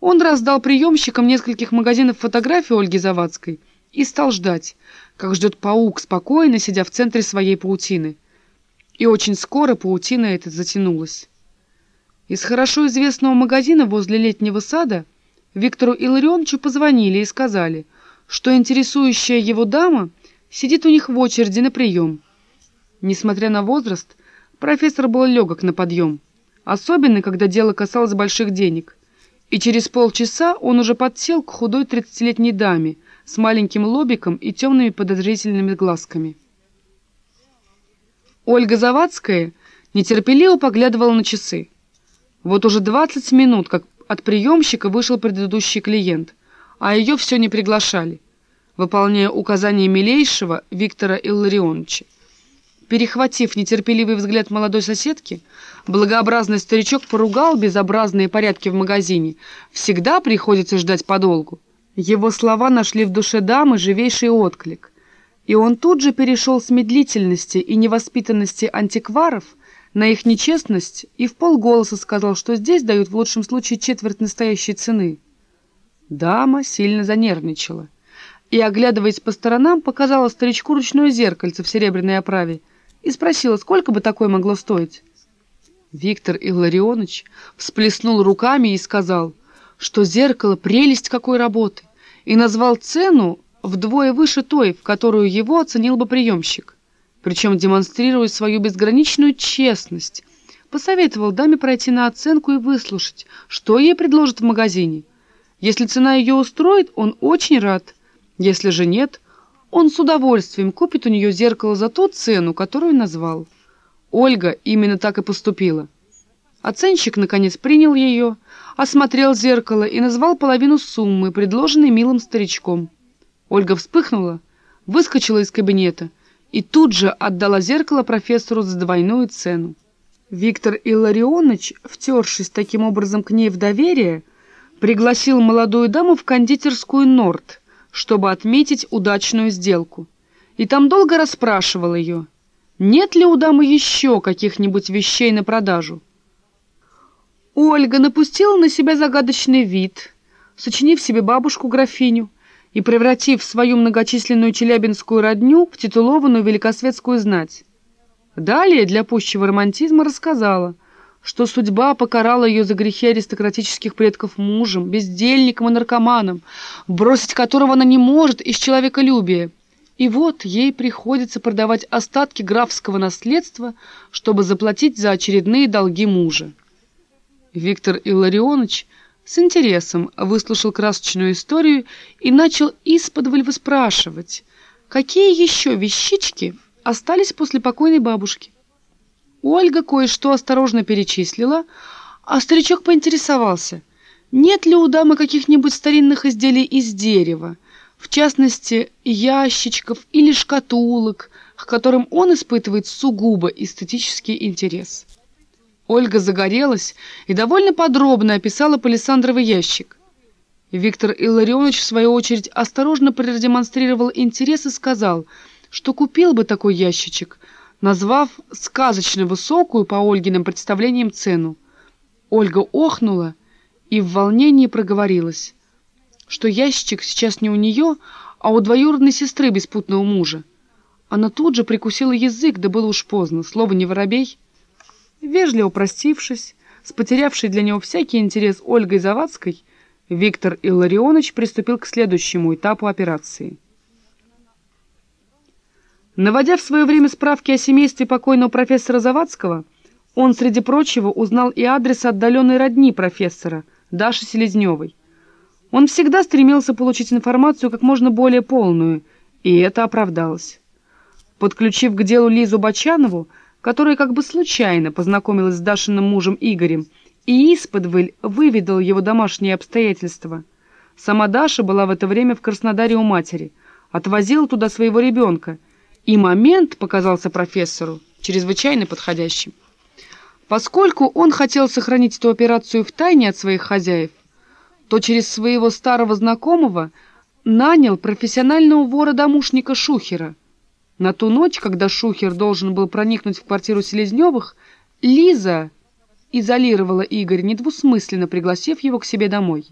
Он раздал приемщикам нескольких магазинов фотографий Ольги Завадской и стал ждать, как ждет паук, спокойно сидя в центре своей паутины. И очень скоро паутина эта затянулась. Из хорошо известного магазина возле летнего сада Виктору Илларионовичу позвонили и сказали, что интересующая его дама сидит у них в очереди на прием. Несмотря на возраст, профессор был легок на подъем, особенно когда дело касалось больших денег. И через полчаса он уже подсел к худой тридцатилетней даме с маленьким лобиком и темными подозрительными глазками. Ольга Завадская нетерпеливо поглядывала на часы. Вот уже двадцать минут, как от приемщика вышел предыдущий клиент, а ее все не приглашали, выполняя указания милейшего Виктора Илларионовича. Перехватив нетерпеливый взгляд молодой соседки, благообразный старичок поругал безобразные порядки в магазине. Всегда приходится ждать подолгу. Его слова нашли в душе дамы живейший отклик. И он тут же перешел с медлительности и невоспитанности антикваров на их нечестность и в полголоса сказал, что здесь дают в лучшем случае четверть настоящей цены. Дама сильно занервничала и, оглядываясь по сторонам, показала старичку ручное зеркальце в серебряной оправе и спросила, сколько бы такое могло стоить. Виктор Илларионович всплеснул руками и сказал, что зеркало — прелесть какой работы, и назвал цену вдвое выше той, в которую его оценил бы приемщик. Причем демонстрируя свою безграничную честность, посоветовал даме пройти на оценку и выслушать, что ей предложат в магазине. Если цена ее устроит, он очень рад. Если же нет — он с удовольствием купит у нее зеркало за ту цену, которую назвал. Ольга именно так и поступила. Оценщик, наконец, принял ее, осмотрел зеркало и назвал половину суммы, предложенной милым старичком. Ольга вспыхнула, выскочила из кабинета и тут же отдала зеркало профессору за двойную цену. Виктор Илларионович, втершись таким образом к ней в доверие, пригласил молодую даму в кондитерскую «Норд», чтобы отметить удачную сделку. И там долго расспрашивал ее, нет ли у дамы еще каких-нибудь вещей на продажу. Ольга напустила на себя загадочный вид, сочинив себе бабушку-графиню и превратив свою многочисленную челябинскую родню в титулованную великосветскую знать. Далее, для пущего романтизма, рассказала — что судьба покарала ее за грехи аристократических предков мужем, бездельником и наркоманом, бросить которого она не может из человеколюбия. И вот ей приходится продавать остатки графского наследства, чтобы заплатить за очередные долги мужа. Виктор Илларионович с интересом выслушал красочную историю и начал исподволь выспрашивать, какие еще вещички остались после покойной бабушки. Ольга кое-что осторожно перечислила, а старичок поинтересовался, нет ли у дамы каких-нибудь старинных изделий из дерева, в частности, ящичков или шкатулок, к которым он испытывает сугубо эстетический интерес. Ольга загорелась и довольно подробно описала палисандровый ящик. Виктор Илларионович, в свою очередь, осторожно продемонстрировал интерес и сказал, что купил бы такой ящичек – назвав сказочно высокую по Ольгиным представлениям цену. Ольга охнула и в волнении проговорилась, что ящик сейчас не у нее, а у двоюродной сестры беспутного мужа. Она тут же прикусила язык, да было уж поздно, слово не воробей. Вежливо простившись, с потерявшей для него всякий интерес Ольгой Завадской, Виктор Илларионович приступил к следующему этапу операции — Наводя в свое время справки о семействе покойного профессора Завадского, он, среди прочего, узнал и адрес отдаленной родни профессора, Даши Селезневой. Он всегда стремился получить информацию как можно более полную, и это оправдалось. Подключив к делу Лизу Бочанову, которая как бы случайно познакомилась с Дашиным мужем Игорем, и исподволь выведал его домашние обстоятельства. Сама Даша была в это время в Краснодаре у матери, отвозила туда своего ребенка — и момент показался профессору чрезвычайно подходящим. Поскольку он хотел сохранить эту операцию в тайне от своих хозяев, то через своего старого знакомого нанял профессионального вора-домушника Шухера. На ту ночь, когда Шухер должен был проникнуть в квартиру Селезневых, Лиза изолировала Игоря недвусмысленно, пригласив его к себе домой.